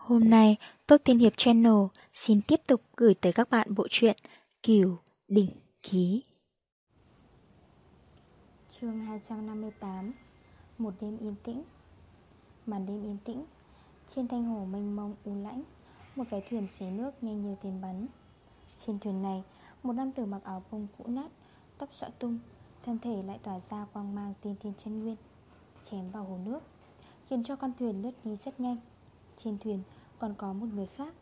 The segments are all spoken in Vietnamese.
Hôm nay, Tốt Tiên Hiệp Channel xin tiếp tục gửi tới các bạn bộ truyện Kiều Đỉnh Ký. chương 258 Một đêm yên tĩnh. Màn đêm yên tĩnh Trên thanh hồ mênh mông u lãnh Một cái thuyền xé nước nhanh như tiền bắn. Trên thuyền này Một nam tử mặc áo bông cũ nát Tóc xõa tung Thân thể lại tỏa ra quang mang tiên thiên chân nguyên Chém vào hồ nước Khiến cho con thuyền lướt đi rất nhanh. Trên thuyền, còn có một người khác.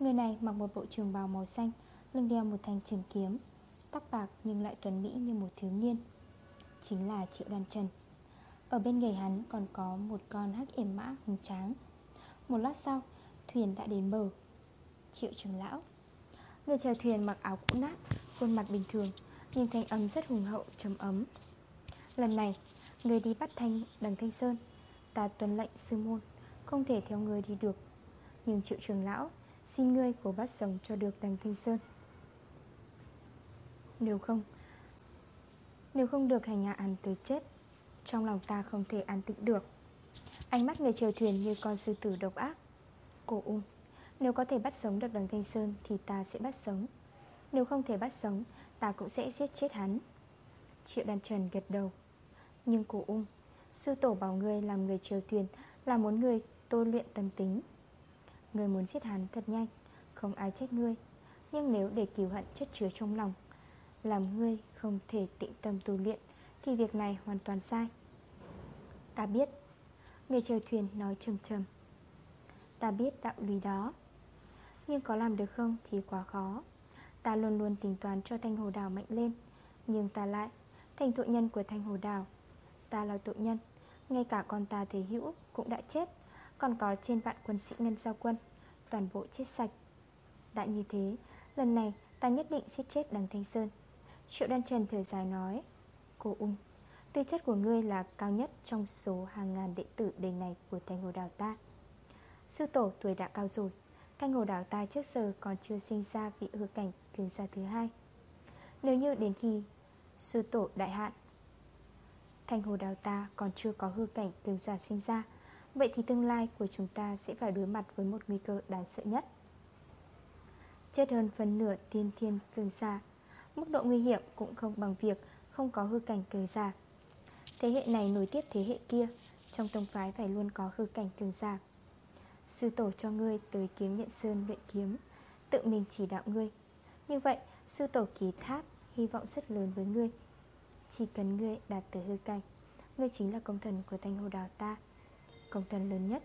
Người này mặc một bộ trường bào màu xanh, Lưng đeo một thanh trường kiếm, Tóc bạc nhưng lại tuấn mỹ như một thiếu niên, Chính là Triệu Đan Trần. Ở bên người hắn còn có một con hắc ểm mã hùng tráng. Một lát sau, Thuyền đã đến bờ. Triệu trưởng lão, Người chèo thuyền mặc áo cũ nát, Khuôn mặt bình thường Nhưng thanh âm rất hùng hậu, trầm ấm. Lần này, Người đi bắt thanh đằng Thanh Sơn, Ta tuần lệnh sư môn. Không thể theo người đi được. Nhưng triệu trường lão, Xin ngươi cố bắt sống cho được đằng Thanh Sơn. Nếu không Nếu không được hành hạ ăn tới chết, Trong lòng ta không thể an tĩnh được. Ánh mắt người chèo thuyền như con sư tử độc ác. Cổ ung, Nếu có thể bắt sống được đằng Thanh Sơn Thì ta sẽ bắt sống. Nếu không thể bắt sống, Ta cũng sẽ giết chết hắn. Triệu đàn trần gật đầu. Nhưng cổ ung, Sư tổ bảo ngươi làm người chèo thuyền Là muốn ngươi tôi luyện tâm tính. Người muốn giết hắn thật nhanh, Không ai trách ngươi. Nhưng nếu để cứu hận chất chứa trong lòng, Làm ngươi không thể tịnh tâm tu luyện, Thì việc này hoàn toàn sai. Ta biết, Người chèo thuyền nói trầm trầm. Ta biết đạo lý đó. Nhưng có làm được không thì quá khó. Ta luôn luôn tính toán cho Thanh Hồ Đào mạnh lên, Nhưng ta lại Thành tội nhân của Thanh Hồ Đào Ta là tội nhân, Ngay cả con ta thế hữu cũng đã chết. Còn có trên vạn quân sĩ ngân giao quân, Toàn bộ chết sạch. Đã như thế, Lần này ta nhất định sẽ chết đằng Thanh Sơn. Triệu Đan Trần thở dài nói, Cô ung, Tư chất của ngươi là cao nhất trong số hàng ngàn đệ tử đời này của Thanh Hồ Đào ta. Sư tổ tuổi đã cao rồi, Thanh Hồ Đào ta trước giờ còn chưa sinh ra vị hư cảnh cường gia thứ hai. Nếu như đến khi sư tổ đại hạn, Thanh Hồ Đào ta còn chưa có hư cảnh cường giả sinh ra Vậy thì tương lai của chúng ta sẽ phải đối mặt với một nguy cơ đáng sợ nhất. Chết hơn phần nửa tiên thiên cường giả. Mức độ nguy hiểm cũng không bằng việc không có hư cảnh cường giả. Thế hệ này nối tiếp thế hệ kia, Trong tông phái phải luôn có hư cảnh cường giả. Sư tổ cho ngươi tới kiếm nhận sơn luyện kiếm, Tự mình chỉ đạo ngươi. Như vậy, sư tổ ký thác Hy vọng rất lớn với ngươi. Chỉ cần ngươi đạt tới hư cảnh, Ngươi chính là công thần của thanh hồ đào ta. Công thần lớn nhất.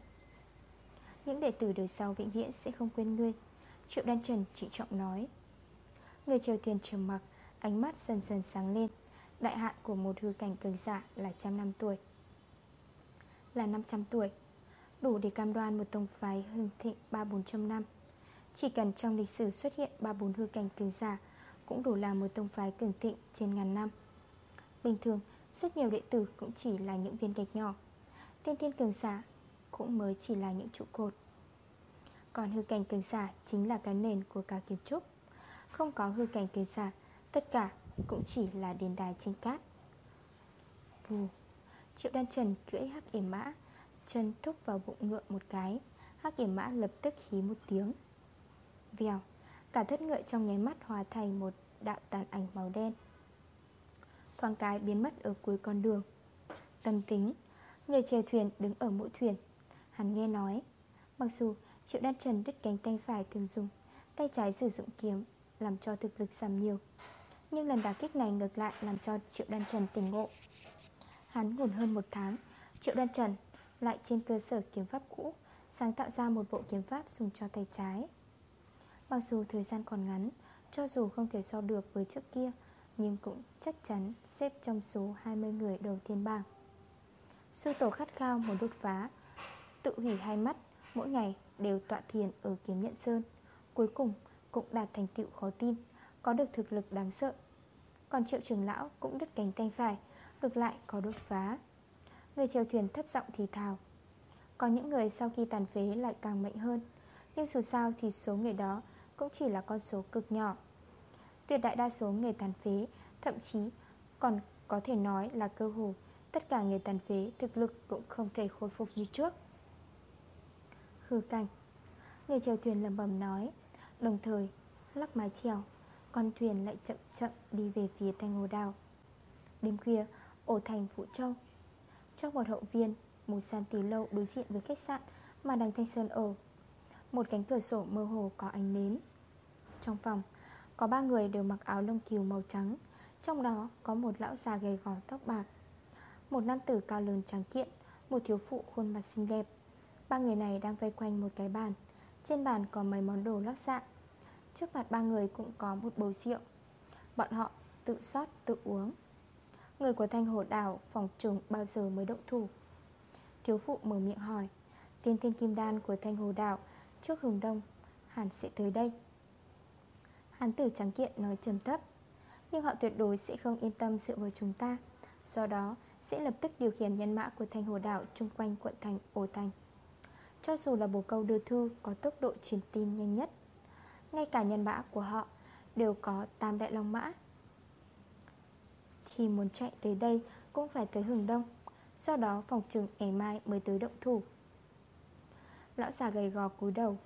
Những đệ tử đời sau vĩnh viễn sẽ không quên ngươi Triệu Đan Trần trịnh trọng nói. Người triều tiền trầm mặc Ánh mắt dần dần sáng lên Đại hạn của một hư cảnh cường giả là trăm năm tuổi. Là 500 tuổi Đủ để cam đoan một tông phái hưng thịnh 3-400 năm. Chỉ cần trong lịch sử xuất hiện 3-4 hư cảnh cường giả Cũng đủ là một tông phái cường thịnh trên ngàn năm. Bình thường, rất nhiều đệ tử cũng chỉ là những viên gạch nhỏ. Tiên thiên cường giả cũng mới chỉ là những trụ cột. Còn hư cảnh cường giả chính là cái nền của cả kiến trúc. Không có hư cảnh cường giả Tất cả cũng chỉ là đền đài trên cát. Vù, Triệu đan trần cưỡi hắc yểm mã, Chân thúc vào bụng ngựa một cái. Hắc yểm mã lập tức hí một tiếng. Vèo, Cả thất ngựa trong nháy mắt hòa thành một đạo tàn ảnh màu đen. Thoáng cái biến mất ở cuối con đường. Tâm tính Người chèo thuyền đứng ở mũi thuyền. Hắn nghe nói, Mặc dù triệu đan trần đứt cánh tay phải thường dùng, Tay trái sử dụng kiếm Làm cho thực lực giảm nhiều, Nhưng lần đả kích này ngược lại làm cho triệu đan trần tỉnh ngộ. Hắn ngủn hơn một tháng, Triệu đan trần lại trên cơ sở kiếm pháp cũ Sáng tạo ra một bộ kiếm pháp dùng cho tay trái. Mặc dù thời gian còn ngắn, Cho dù không thể so được với trước kia, Nhưng cũng chắc chắn xếp trong số 20 người đầu tiên bảng. Sư tổ khát khao muốn đột phá, Tự hủy hai mắt, Mỗi ngày đều tọa thiền ở kiếm nhận sơn. Cuối cùng cũng đạt thành tựu khó tin, Có được thực lực đáng sợ. Còn triệu trường lão cũng đứt cánh tay phải, Ngược lại có đột phá. Người chèo thuyền thấp giọng thì thào, Có những người sau khi tàn phế lại càng mạnh hơn, Nhưng dù sao thì số người đó Cũng chỉ là con số cực nhỏ. Tuyệt đại đa số người tàn phế, Thậm chí còn có thể nói là cơ hồ Tất cả người tàn phế thực lực cũng không thể khôi phục như trước. Khư cảnh. Người chèo thuyền lầm bầm nói. Đồng thời, lắc mái chèo, Con thuyền lại chậm chậm đi về phía thanh hồ đào Đêm khuya, Ổ thành Phụ Châu. Trong một hậu viên, Một sàn tỷ lâu đối diện với khách sạn Mà đằng Thanh Sơn ở. Một cánh cửa sổ mơ hồ có ánh nến. Trong phòng, Có ba người đều mặc áo lông kiều màu trắng. Trong đó có một lão già gầy gò tóc bạc. Một nam tử cao lớn trắng kiện, Một thiếu phụ khuôn mặt xinh đẹp. Ba người này đang vây quanh một cái bàn. Trên bàn có mấy món đồ lắc dạng Trước mặt ba người cũng có một bầu rượu. Bọn họ tự xót tự uống. Người của thanh hồ đảo phòng trùng bao giờ mới động thủ? Thiếu phụ mở miệng hỏi. Tiên thiên kim đan của thanh hồ đảo Trước hừng đông, hẳn sẽ tới đây. Hán tử trắng kiện nói trầm thấp. Nhưng họ tuyệt đối sẽ không yên tâm dựa vào chúng ta. Do đó sẽ lập tức điều khiển nhân mã của thành hồ đảo chung quanh quận thành ổ thành. Cho dù là bồ câu đưa thư có tốc độ truyền tin nhanh nhất, Ngay cả nhân mã của họ đều có tam đại long mã. Khi muốn chạy tới đây cũng phải tới hừng đông, Sau đó phòng trừng ngày mai mới tới động thủ. Lão già gầy gò cúi đầu,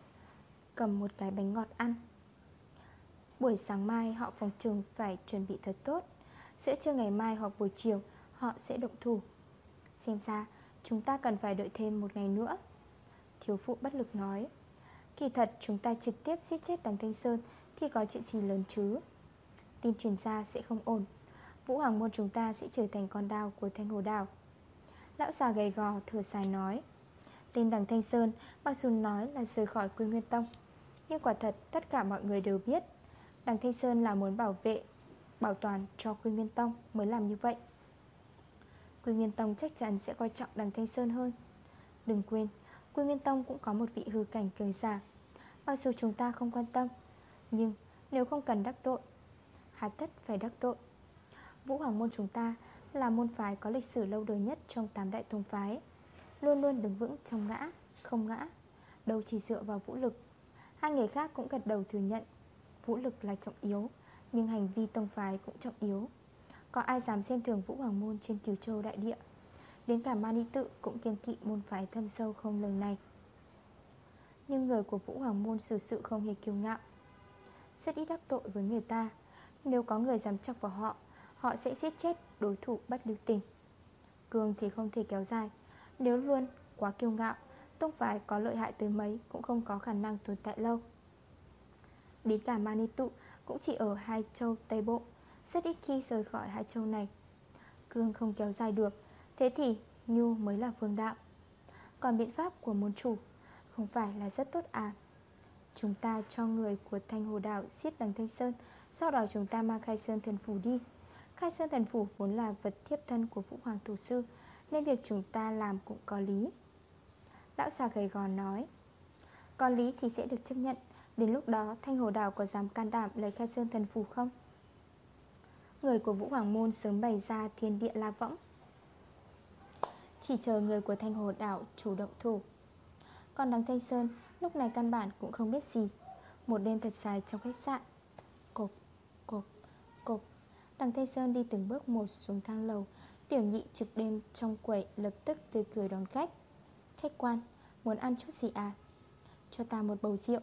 Cầm một cái bánh ngọt ăn. Buổi sáng mai họ phòng trừng phải chuẩn bị thật tốt sẽ trưa ngày mai hoặc buổi chiều Họ sẽ động thủ. Xem ra, chúng ta cần phải đợi thêm một ngày nữa. Thiếu phụ bất lực nói. Kỳ thật, chúng ta trực tiếp giết chết đằng Thanh Sơn Thì có chuyện gì lớn chứ? Tin truyền ra sẽ không ổn. Vũ Hoàng Môn chúng ta sẽ trở thành con đao của Thanh Hồ Đào Lão già gầy gò thở dài nói. Tên đằng Thanh Sơn Mặc dù nói là rời khỏi Quy Nguyên Tông, Nhưng quả thật tất cả mọi người đều biết Đằng Thanh Sơn là muốn bảo vệ, Bảo toàn cho Quy Nguyên Tông mới làm như vậy. Quy Nguyên Tông chắc chắn sẽ coi trọng đằng Thanh Sơn hơn. Đừng quên Quy Nguyên Tông cũng có một vị hư cảnh cường giả. Mặc dù chúng ta không quan tâm Nhưng nếu không cần đắc tội Hà tất phải đắc tội. Vũ Hoàng Môn chúng ta là môn phái có lịch sử lâu đời nhất trong tám đại tông phái Luôn luôn đứng vững trong ngã, không ngã Đâu chỉ dựa vào vũ lực. Hai người khác cũng gật đầu thừa nhận Vũ lực là trọng yếu Nhưng hành vi tông phái cũng trọng yếu. Có ai dám xem thường Vũ Hoàng Môn trên Kiều Châu đại địa? Đến cả Mani Tự cũng kiên kỵ môn phái thâm sâu không lường này. Nhưng người của Vũ Hoàng Môn xử sự không hề kiêu ngạo. Rất ít đắc tội với người ta. Nếu có người dám chọc vào họ Họ sẽ giết chết đối thủ bất lưu tình. Cường thì không thể kéo dài. Nếu luôn quá kiêu ngạo, Tông phái có lợi hại tới mấy Cũng không có khả năng tồn tại lâu. Đến cả Manitou cũng chỉ ở hai châu Tây Bộ. Rất ít khi rời khỏi hai châu này. Cương không kéo dài được, Thế thì Nhu mới là phương đạo. Còn biện pháp của môn chủ Không phải là rất tốt à? Chúng ta cho người của Thanh Hồ Đảo xiết đằng Thanh Sơn, Sau đó chúng ta mang Khai Sơn Thần Phủ đi. Khai Sơn Thần Phủ vốn là vật thiếp thân của Vũ Hoàng Thủ Sư, Nên việc chúng ta làm cũng có lý. Lão già gầy gò nói, Có lý thì sẽ được chấp nhận. Đến lúc đó, Thanh Hồ đạo có dám can đảm lấy khai sơn thần phù không? Người của Vũ Hoàng Môn sớm bày ra thiên địa la võng. Chỉ chờ người của Thanh Hồ Đảo chủ động thủ. Còn đằng Thanh Sơn lúc này căn bản cũng không biết gì. Một đêm thật dài trong khách sạn. Cộp, cộp, cộp. Đằng Thanh Sơn đi từng bước một xuống thang lầu. Tiểu nhị trực đêm trong quầy lập tức tươi cười đón khách. Khách quan, muốn ăn chút gì à? Cho ta một bầu rượu.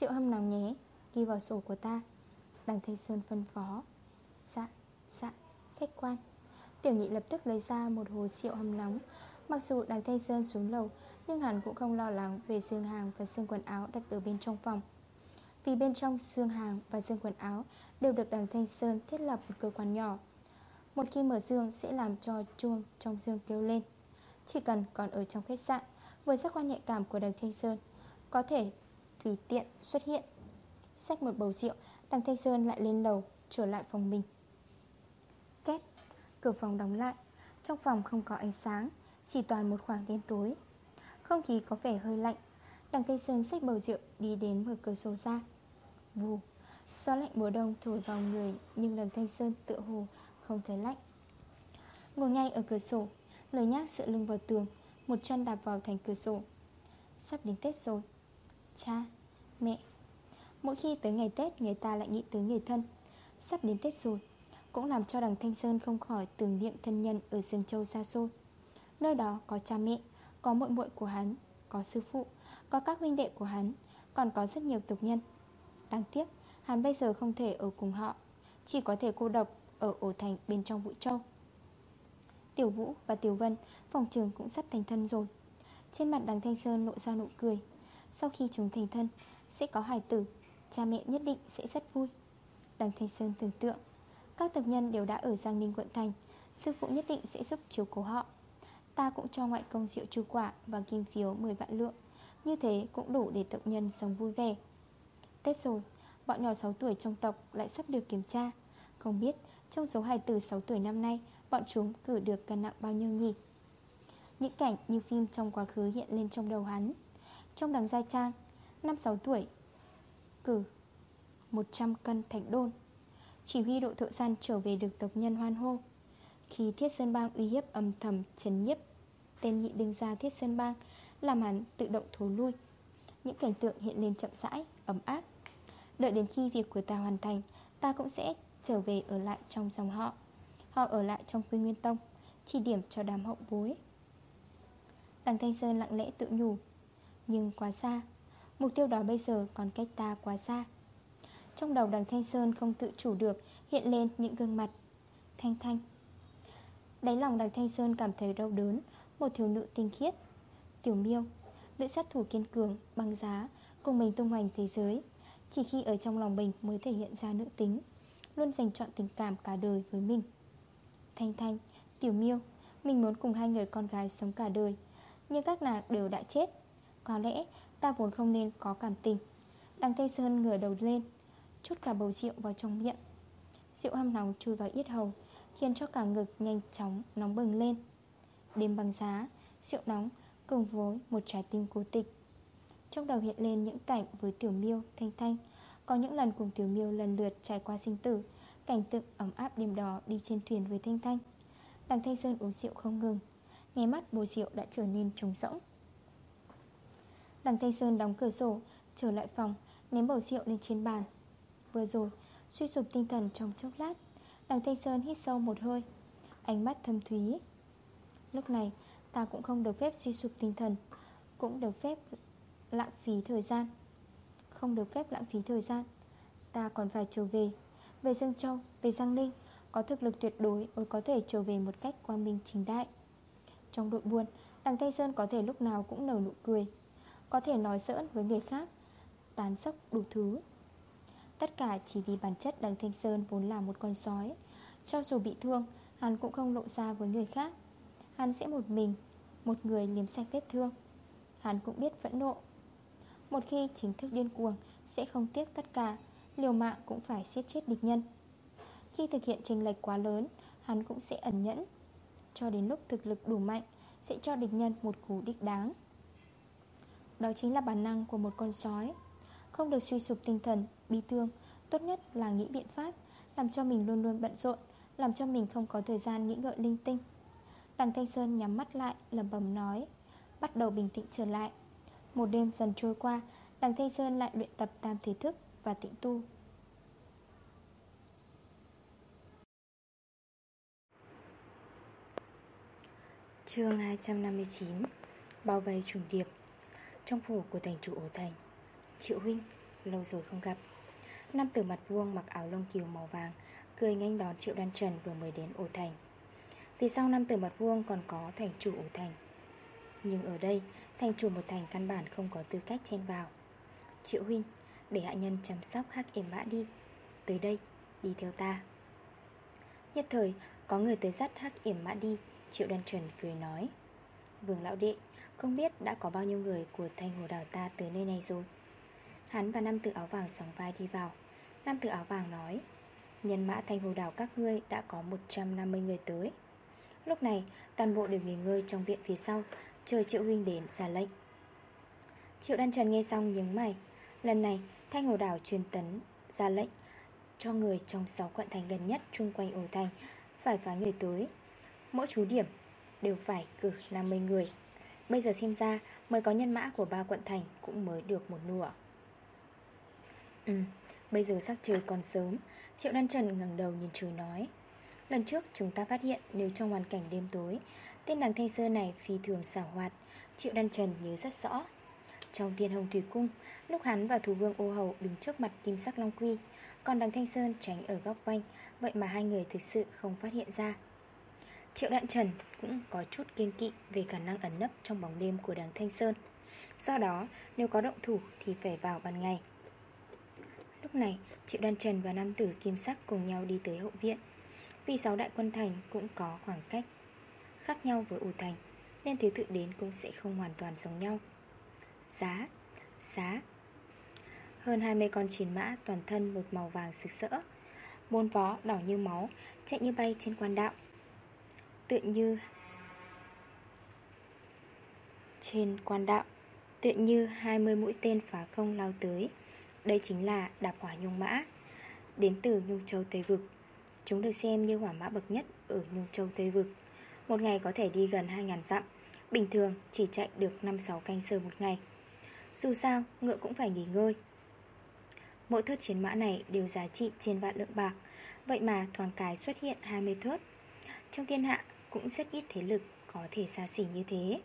Rượu hâm nóng nhé Ghi vào sổ của ta. Đằng Thanh Sơn phân phó khách quan. Tiểu nhị lập tức lấy ra một hồ rượu hầm nóng. Mặc dù đằng Thanh Sơn xuống lầu, Nhưng hắn cũng không lo lắng về xương hàng và xương quần áo đặt ở bên trong phòng. Vì bên trong xương hàng và xương quần áo Đều được đằng Thanh Sơn thiết lập một cơ quan nhỏ. Một khi mở dương sẽ làm cho chuông trong dương kêu lên. Chỉ cần còn ở trong khách sạn Với giác quan nhạy cảm của đằng Thanh Sơn Có thể tùy tiện xuất hiện. Xách một bầu rượu, Đằng Thanh Sơn lại lên lầu, Trở lại phòng mình. Cửa phòng đóng lại. Trong phòng không có ánh sáng Chỉ toàn một khoảng đen tối. Không khí có vẻ hơi lạnh. Đằng Thanh Sơn xách bầu rượu đi đến mở cửa sổ ra. Vù Gió lạnh mùa đông thổi vào người Nhưng đằng Thanh Sơn tựa hồ không thấy lạnh. Ngồi ngay ở cửa sổ Lời nhác sự lưng vào tường Một chân đạp vào thành cửa sổ. Sắp đến Tết rồi. Cha, mẹ Mỗi khi tới ngày Tết người ta lại nghĩ tới người thân. Sắp đến Tết rồi. Cũng làm cho đằng Thanh Sơn không khỏi tưởng niệm thân nhân ở Dương Châu xa xôi Nơi đó có cha mẹ, Có muội muội của hắn, Có sư phụ, Có các huynh đệ của hắn, Còn có rất nhiều tục nhân. Đáng tiếc, hắn bây giờ không thể ở cùng họ, Chỉ có thể cô độc ở ổ thành bên trong Vũ Châu. Tiểu Vũ và Tiểu Vân, Phòng trường cũng sắp thành thân rồi. Trên mặt đằng Thanh Sơn lộ ra nụ cười. Sau khi chúng thành thân, Sẽ có hài tử, Cha mẹ nhất định sẽ rất vui. Đằng Thanh Sơn tưởng tượng các tập nhân đều đã ở Giang Ninh, quận thành. Sư phụ nhất định sẽ giúp chiếu cố họ. Ta cũng cho ngoại công rượu chu quả Và kim phiếu 10 vạn lượng. Như thế cũng đủ để tộc nhân sống vui vẻ. Tết rồi, Bọn nhỏ 6 tuổi trong tộc lại sắp được kiểm tra. Không biết trong số hài tử 6 tuổi năm nay, Bọn chúng cử được cân nặng bao nhiêu nhỉ? Những cảnh như phim trong quá khứ hiện lên trong đầu hắn. Trong đằng giai trang, Năm 6 tuổi, Cử 100 cân thạch đôn. Chỉ huy đội thợ săn trở về được tộc nhân hoan hô. Khi Thiết Sơn Bang uy hiếp âm thầm chấn nhiếp Tên nhị đương gia Thiết Sơn Bang Làm hắn tự động thối lui. Những cảnh tượng hiện lên chậm rãi, ấm áp. Đợi đến khi việc của ta hoàn thành Ta cũng sẽ trở về ở lại trong dòng họ. Họ ở lại trong quy nguyên tông Chỉ điểm cho đám hậu bối. Đằng Thanh Sơn lặng lẽ tự nhủ Nhưng quá xa Mục tiêu đó bây giờ còn cách ta quá xa. Trong đầu đằng Thanh Sơn không tự chủ được Hiện lên những gương mặt. Thanh thanh. Đáy lòng đằng Thanh Sơn cảm thấy đau đớn Một thiếu nữ tinh khiết. Tiểu miêu. Nữ sát thủ kiên cường, băng giá Cùng mình tung hoành thế giới. Chỉ khi ở trong lòng mình mới thể hiện ra nữ tính Luôn dành chọn tình cảm cả đời với mình. Thanh Thanh, Tiểu Miêu. Mình muốn cùng hai người con gái sống cả đời Nhưng các nàng đều đã chết. Có lẽ ta vốn không nên có cảm tình. Đằng Tây Sơn ngửa đầu lên Chút cả bầu rượu vào trong miệng. Rượu hâm nóng chui vào yết hầu Khiến cho cả ngực nhanh chóng nóng bừng lên. Đêm băng giá Rượu nóng cùng với một trái tim cố tịch. Trong đầu hiện lên những cảnh với Tiểu Miêu, Thanh Thanh. Có những lần cùng Tiểu Miêu lần lượt trải qua sinh tử Cảnh tượng ấm áp đêm đó đi trên thuyền với Thanh Thanh. Đằng Thanh Sơn uống rượu không ngừng Nghe mắt bồ rượu đã trở nên trống rỗng. Đằng Thanh Sơn đóng cửa sổ Trở lại phòng Ném bầu rượu lên trên bàn. Vừa rồi suy sụp tinh thần trong chốc lát. Đằng Thanh Sơn hít sâu một hơi Ánh mắt thâm thúy. Lúc này ta cũng không được phép suy sụp tinh thần Cũng được phép lãng phí thời gian. Không được phép lãng phí thời gian Ta còn phải trở về về Dương Châu, về Giang Ninh Có thực lực tuyệt đối mới có thể trở về một cách quang minh chính đại. Trong đội buôn, đằng Tây Sơn có thể lúc nào cũng nở nụ cười Có thể nói giỡn với người khác Tán sốc đủ thứ. Tất cả chỉ vì bản chất đằng Thanh Sơn vốn là một con sói. Cho dù bị thương, hắn cũng không lộ ra với người khác. Hắn sẽ một mình, một người liếm sạch vết thương. Hắn cũng biết phẫn nộ. Một khi chính thức điên cuồng Sẽ không tiếc tất cả Liều mạng cũng phải siết chết địch nhân. Khi thực hiện trình lệch quá lớn Hắn cũng sẽ ẩn nhẫn. Cho đến lúc thực lực đủ mạnh Sẽ cho địch nhân một cú đích đáng. Đó chính là bản năng của một con sói. Không được suy sụp tinh thần, bi thương. Tốt nhất là nghĩ biện pháp Làm cho mình luôn luôn bận rộn Làm cho mình không có thời gian nghĩ ngợi linh tinh. Đằng Thanh Sơn nhắm mắt lại lầm bầm nói Bắt đầu bình tĩnh trở lại. Một đêm dần trôi qua Đằng Thanh Sơn lại luyện tập tam thể thức và tĩnh tu. Chương 259 Bao vây trùng điệp. Trong phủ của thành chủ ổ thành Triệu huynh, lâu rồi không gặp. Nam tử mặt vuông mặc áo lông kiều màu vàng Cười nhanh đón Triệu Đan Trần vừa mới đến ổ thành. Vì sau nam tử mặt vuông còn có thành chủ ổ thành? Nhưng ở đây Thành chủ một thành căn bản không có tư cách chen vào. Triệu huynh để hạ nhân chăm sóc hắc êm mã đi. Tới đây, đi theo ta. Nhất thời, có người tới dắt hắc yểm mã đi Triệu Đan Trần cười nói. Vương lão đệ Không biết đã có bao nhiêu người của thanh hồ đảo ta tới nơi này rồi? Hắn và nam tử áo vàng sóng vai đi vào. Nam tử áo vàng nói Nhân mã thanh hồ đảo các ngươi đã có 150 người tới Lúc này toàn bộ đều nghỉ ngơi trong viện phía sau Chờ Triệu Huynh đến ra lệnh Triệu Đan Trần nghe xong nhướng mày Lần này Thanh Hồ Đảo truyền tấn ra lệnh cho người trong 6 quận thành gần nhất chung quanh ổ thành phải phá người tới. Mỗi chú điểm đều phải cử 50 người. Bây giờ xem ra mới có nhân mã của ba quận thành cũng mới được một nửa. Ừ, bây giờ sắc trời còn sớm, Triệu Đan Trần ngẩng đầu nhìn trời nói. Lần trước chúng ta phát hiện nếu trong hoàn cảnh đêm tối, tên nàng Thanh Sơ này phi thường xảo hoạt, Triệu Đan Trần nhớ rất rõ. Trong thiên hồng thủy cung Lúc hắn và thủ vương ô hầu đứng trước mặt kim sắc long quy Còn đằng Thanh Sơn tránh ở góc quanh Vậy mà hai người thực sự không phát hiện ra Triệu đan Trần cũng có chút kiên kỵ Về khả năng ẩn nấp trong bóng đêm của đằng Thanh Sơn Do đó nếu có động thủ Thì phải vào ban ngày Lúc này Triệu Đan Trần và Nam Tử Kim Sắc cùng nhau đi tới hậu viện. Vì sáu đại quân thành cũng có khoảng cách Khác nhau với ủ thành, Nên thứ tự đến cũng sẽ không hoàn toàn giống nhau. Giá Giá. Hơn 20 con chiến mã, toàn thân một màu vàng sực sỡ Bốn vó đỏ như máu, Chạy như bay trên quan đạo. Tự như Trên quan đạo Tự như 20 mũi tên phá công lao tới. Đây chính là đạp hỏa nhung mã. Đến từ Nhung Châu Tây Vực. Chúng được xem như hỏa mã bậc nhất ở Nhung Châu Tây Vực. Một ngày có thể đi gần 2.000 dặm. Bình thường chỉ chạy được 5-6 canh sơ một ngày. Dù sao, ngựa cũng phải nghỉ ngơi. Mỗi thớt chiến mã này đều giá trị trên vạn lượng bạc. Vậy mà thoáng cái xuất hiện 20 thớt. Trong thiên hạ cũng rất ít thế lực có thể xa xỉ như thế.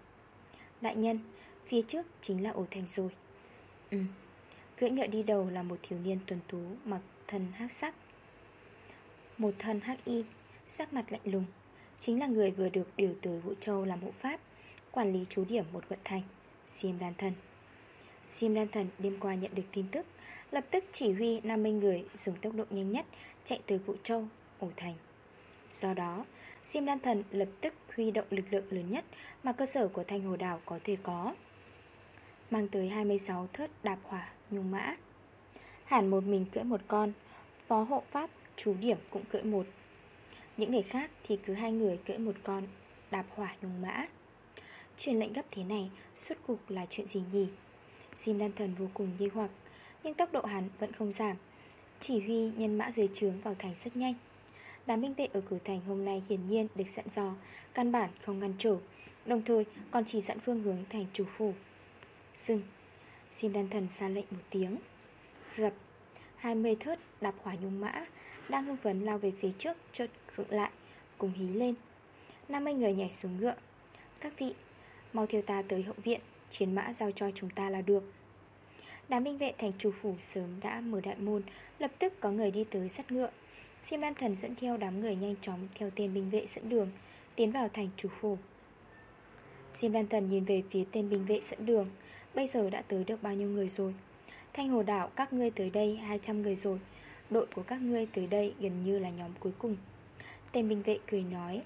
Đại nhân, phía trước chính là ổ thành rồi. Ừ, cưỡi ngựa đi đầu là một thiếu niên tuần tú mặc thân hắc sắc. Một thân hắc y, sắc mặt lạnh lùng Chính là người vừa được điều tới Vũ Châu làm hộ pháp Quản lý chú điểm một quận thành Diêm Đan Thần. Diêm Đan Thần đêm qua nhận được tin tức Lập tức chỉ huy 50 người dùng tốc độ nhanh nhất Chạy tới Vũ Châu, ổ thành. Do đó Diêm Đan Thần lập tức huy động lực lượng lớn nhất Mà cơ sở của Thanh Hồ Đảo có thể có Mang tới 26 thớt đạp hỏa nhung mã. Hẳn một mình cưỡi một con, Phó hộ pháp, chú điểm cũng cưỡi một. Những người khác thì cứ hai người cưỡi một con, Đạp hỏa nhung mã. Truyền lệnh gấp thế này Suốt cục là chuyện gì nhỉ? Jim đan thần vô cùng nghi hoặc, Nhưng tốc độ hắn vẫn không giảm. Chỉ huy nhân mã dưới trướng vào thành rất nhanh. Đám binh vệ ở cửa thành hôm nay hiển nhiên được dặn dò, Căn bản không ngăn trở, Đồng thời còn chỉ dẫn phương hướng thành chủ phủ. Dừng. Diêm đan thần ra lệnh một tiếng. Rập. 20 thớt đạp hỏa nhung mã Đang hưng phấn lao về phía trước, Chợt khựng lại, Cùng hí lên. 50 người nhảy xuống ngựa. Các vị, Mau theo ta tới hậu viện, Chiến mã giao cho chúng ta là được. Đám binh vệ thành chủ phủ sớm đã mở đại môn, Lập tức có người đi tới sắt ngựa. Diêm đan thần dẫn theo đám người nhanh chóng Theo tên binh vệ dẫn đường, Tiến vào thành chủ phủ. Diêm đan thần nhìn về phía tên binh vệ dẫn đường Bây giờ đã tới được bao nhiêu người rồi? Thanh hồ đảo, các ngươi tới đây 200 người rồi. Đội của các ngươi tới đây gần như là nhóm cuối cùng. Tên binh vệ cười nói,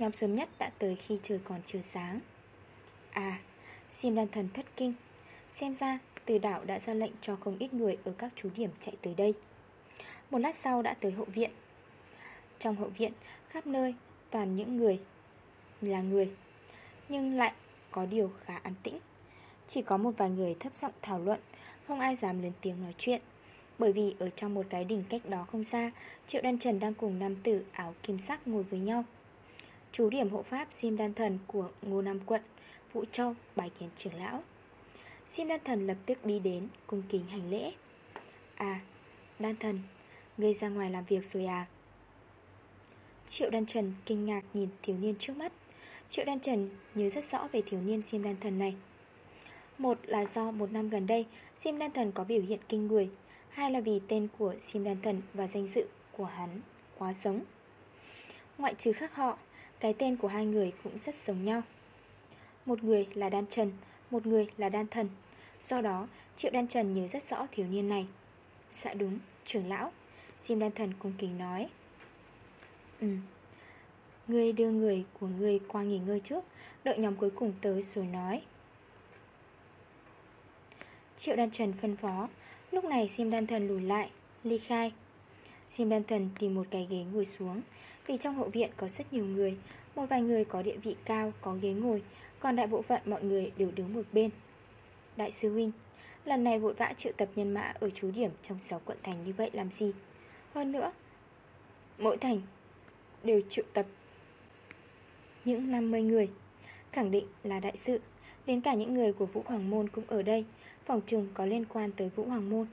Nhóm sớm nhất đã tới khi trời còn chưa sáng. À Sim đan thần thất kinh. Xem ra, từ đảo đã ra lệnh cho không ít người Ở các chú điểm chạy tới đây. Một lát sau đã tới hậu viện. Trong hậu viện, khắp nơi Toàn những người Là người, Nhưng lại có điều khá an tĩnh. Chỉ có một vài người thấp giọng thảo luận, Không ai dám lên tiếng nói chuyện. Bởi vì ở trong một cái đỉnh cách đó không xa, Triệu Đan Trần đang cùng nam tử áo kim sắc ngồi với nhau. Chú điểm hộ pháp Diêm Đan Thần của Ngô Nam Quận, Vũ Châu bài kiến trưởng lão. Diêm Đan Thần lập tức đi đến, Cung kính hành lễ. À Đan Thần, Ngươi ra ngoài làm việc rồi à? Triệu Đan Trần kinh ngạc nhìn thiếu niên trước mắt. Triệu Đan Trần nhớ rất rõ về thiếu niên Diêm Đan Thần này. Một là do một năm gần đây Sim Đan Thần có biểu hiện kinh người. Hai là vì tên của Sim Đan Thần Và danh dự của hắn quá giống Ngoại trừ khác họ Cái tên của hai người cũng rất giống nhau. Một người là Đan Trần Một người là Đan Thần. Do đó Triệu Đan Trần nhớ rất rõ thiếu niên này. Dạ đúng, trưởng lão Sim Đan Thần cung kính nói. Ừ Ngươi đưa người của ngươi qua nghỉ ngơi trước Đợi nhóm cuối cùng tới rồi nói. Triệu đan trần phân phó. Lúc này Sim đan thần lùi lại, Ly khai. Sim đan thần tìm một cái ghế ngồi xuống. Vì trong hậu viện có rất nhiều người, Một vài người có địa vị cao, có ghế ngồi, Còn đại bộ phận mọi người đều đứng một bên. Đại sư huynh, Lần này vội vã triệu tập nhân mã ở chú điểm Trong 6 quận thành như vậy làm gì? Hơn nữa, Mỗi thành đều triệu tập những 50 người, Khẳng định là đại sự. Đến cả những người của Vũ Hoàng Môn cũng ở đây, Phòng trường có liên quan tới Vũ Hoàng Môn.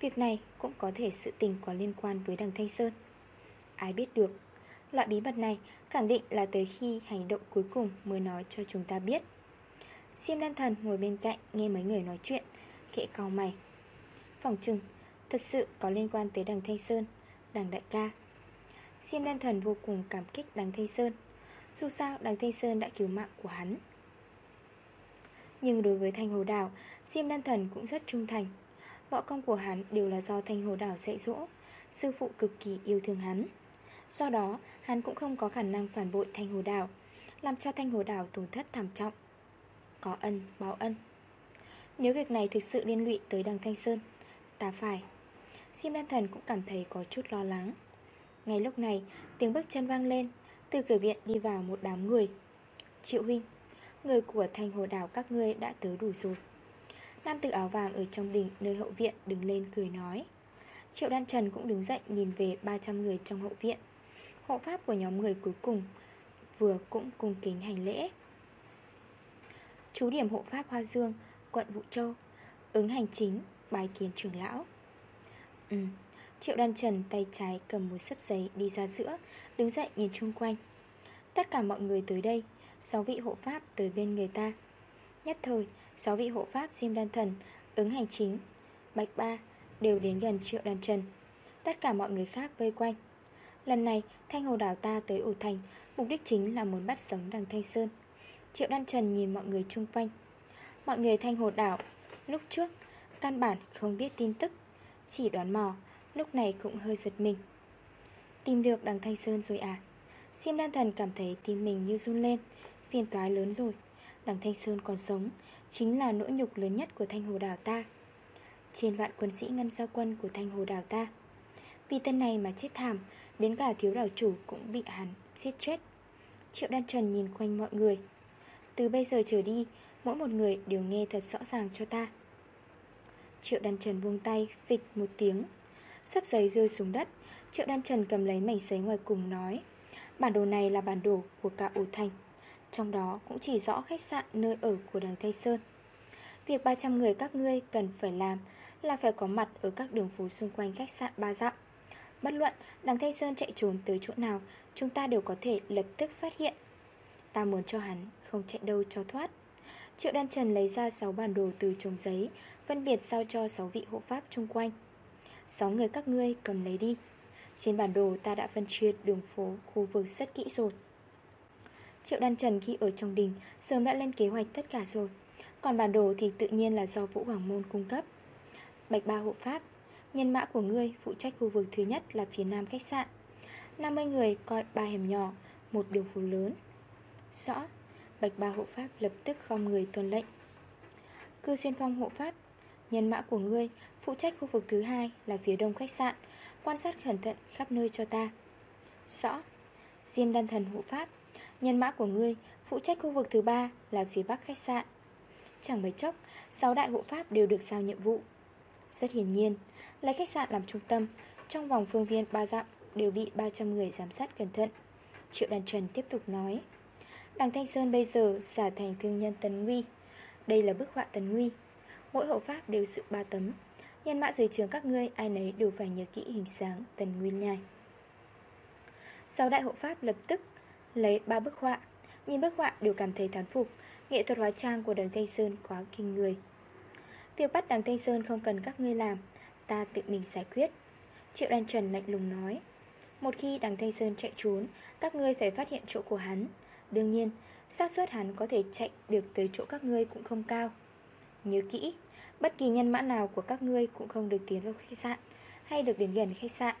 Việc này cũng có thể sự tình có liên quan với đằng Thanh Sơn. Ai biết được, Loại bí mật này khẳng định là tới khi hành động cuối cùng mới nói cho chúng ta biết. Diêm đan thần ngồi bên cạnh nghe mấy người nói chuyện, Khẽ cau mày. Phòng trừng, Thật sự có liên quan tới đằng Thanh Sơn, Đằng đại ca. Diêm đan thần vô cùng cảm kích đằng Thanh Sơn. Dù sao đằng Thanh Sơn đã cứu mạng của hắn. Nhưng đối với Thanh Hồ Đảo, Diêm đan thần cũng rất trung thành. Võ công của hắn đều là do Thanh Hồ Đảo dạy dỗ, Sư phụ cực kỳ yêu thương hắn. Do đó, hắn cũng không có khả năng phản bội Thanh Hồ Đảo, Làm cho Thanh Hồ Đảo tổn thất thảm trọng. Có ân, báo ân. Nếu việc này thực sự liên lụy tới đằng Thanh Sơn, Ta phải. Sim đan thần cũng cảm thấy có chút lo lắng. Ngay lúc này, tiếng bước chân vang lên, Từ cửa viện đi vào một đám người. Triệu huynh Người của thành hồ đảo các ngươi đã tới đủ rồi. Nam tử áo vàng ở trong đỉnh nơi hậu viện đứng lên cười nói. Triệu Đan Trần cũng đứng dậy nhìn về 300 người trong hậu viện. Hộ pháp của nhóm người cuối cùng Vừa cũng cung kính hành lễ. Chú điểm hộ pháp Hoa Dương, Quận Vũ Châu, Ứng hành chính bài kiến trưởng lão. Ừ Triệu Đan Trần tay trái cầm một sấp giấy đi ra giữa, Đứng dậy nhìn chung quanh. Tất cả mọi người tới đây Sáu vị hộ pháp tới bên người ta. Nhất thời, Sáu vị hộ pháp Diêm Đan Thần Ứng hành chính, Bạch Ba Đều đến gần Triệu Đan Trần. Tất cả mọi người khác vây quanh. Lần này, Thanh Hồ Đảo ta tới ủ thành, Mục đích chính là muốn bắt sống đằng Thanh Sơn. Triệu Đan Trần nhìn mọi người chung quanh. Mọi người Thanh Hồ Đảo, Lúc trước, Căn bản không biết tin tức, Chỉ đoán mò, Lúc này cũng hơi giật mình. Tìm được đằng Thanh Sơn rồi à? Siêm đan thần cảm thấy tim mình như run lên, Phiền toái lớn rồi. Đằng Thanh Sơn còn sống, Chính là nỗi nhục lớn nhất của Thanh Hồ Đảo ta. Trên vạn quân sĩ ngân giao quân của Thanh Hồ Đảo ta. Vì tên này mà chết thảm, Đến cả thiếu đảo chủ cũng bị hắn giết chết. Triệu Đan Trần nhìn quanh mọi người. Từ bây giờ trở đi, Mỗi một người đều nghe thật rõ ràng cho ta. Triệu Đan Trần buông tay, Phịch một tiếng. Sắp giấy rơi xuống đất, Triệu Đan Trần cầm lấy mảnh giấy ngoài cùng nói. Bản đồ này là bản đồ của cả ổ thành. Trong đó cũng chỉ rõ khách sạn nơi ở của đằng Tây Sơn. Việc 300 người các ngươi cần phải làm Là phải có mặt ở các đường phố xung quanh khách sạn ba dặm. Bất luận đằng Tây Sơn chạy trốn tới chỗ nào, Chúng ta đều có thể lập tức phát hiện. Ta muốn cho hắn không chạy đâu cho thoát. Triệu Đan Trần lấy ra 6 bản đồ từ chồng giấy, Phân biệt giao cho 6 vị hộ pháp chung quanh. 6 người các ngươi cầm lấy đi. Trên bản đồ ta đã phân chia đường phố, khu vực rất kỹ rồi. Triệu Đan Trần khi ở trong đình, Sớm đã lên kế hoạch tất cả rồi. Còn bản đồ thì tự nhiên là do Vũ Hoàng Môn cung cấp. Bạch Ba hộ pháp, Nhân mã của ngươi phụ trách khu vực thứ nhất là phía nam khách sạn. 50 người coi ba hẻm nhỏ, Một đường phố lớn. Rõ, Bạch Ba hộ pháp lập tức không người tuân lệnh. Cư xuyên phong hộ pháp, Nhân mã của ngươi Phụ trách khu vực thứ hai là phía đông khách sạn. Quan sát cẩn thận khắp nơi cho ta. Rõ, Diêm đan thần hộ pháp, Nhân mã của ngươi, Phụ trách khu vực thứ ba là phía bắc khách sạn. Chẳng mấy chốc, sáu đại hộ pháp đều được giao nhiệm vụ. Rất hiển nhiên, Lấy khách sạn làm trung tâm, Trong vòng phương viên ba dặm Đều bị 300 người giám sát cẩn thận. Triệu Đàn Trần tiếp tục nói, Đằng Thanh Sơn bây giờ xả thành thương nhân Tấn Nguy. Đây là bức họa Tấn Nguy. Mỗi hộ pháp đều sự ba tấm. Nhân mã dưới trường các ngươi ai nấy đều phải nhớ kỹ hình sáng Tần Nguyên Nhai. Sau đại hộ pháp lập tức Lấy ba bức họa Nhìn bức họa đều cảm thấy thán phục. Nghệ thuật hóa trang của đằng Thanh Sơn quá kinh người. Việc bắt đằng Thanh Sơn không cần các ngươi làm Ta tự mình giải quyết. Triệu Đan Trần lạnh lùng nói Một khi đằng Thanh Sơn chạy trốn Các ngươi phải phát hiện chỗ của hắn. Đương nhiên, xác suất hắn có thể chạy được tới chỗ các ngươi cũng không cao. Nhớ kỹ, bất kỳ nhân mã nào của các ngươi cũng không được tiến vào khách sạn Hay được đến gần khách sạn.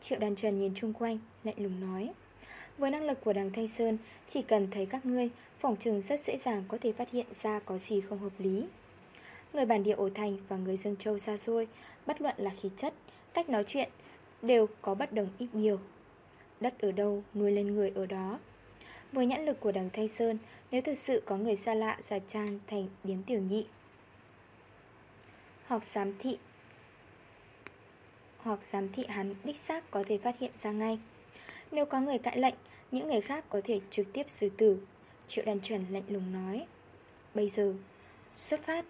Triệu đàn trần nhìn chung quanh, lạnh lùng nói Với năng lực của đằng Thanh Sơn Chỉ cần thấy các ngươi Phòng trừng rất dễ dàng có thể phát hiện ra có gì không hợp lý. Người bản địa ổ thành và người Dương Châu xa xôi Bất luận là khí chất, cách nói chuyện Đều có bất đồng ít nhiều. Đất ở đâu nuôi lên người ở đó. Với nhãn lực của đằng Thanh Sơn Nếu thực sự có người xa lạ giả trang thành điếm tiểu nhị hoặc giám thị. Hoặc giám thị hắn, đích xác có thể phát hiện ra ngay. Nếu có người cãi lệnh, Những người khác có thể trực tiếp xử tử. Triệu đàn trần lạnh lùng nói. Bây giờ, Xuất phát.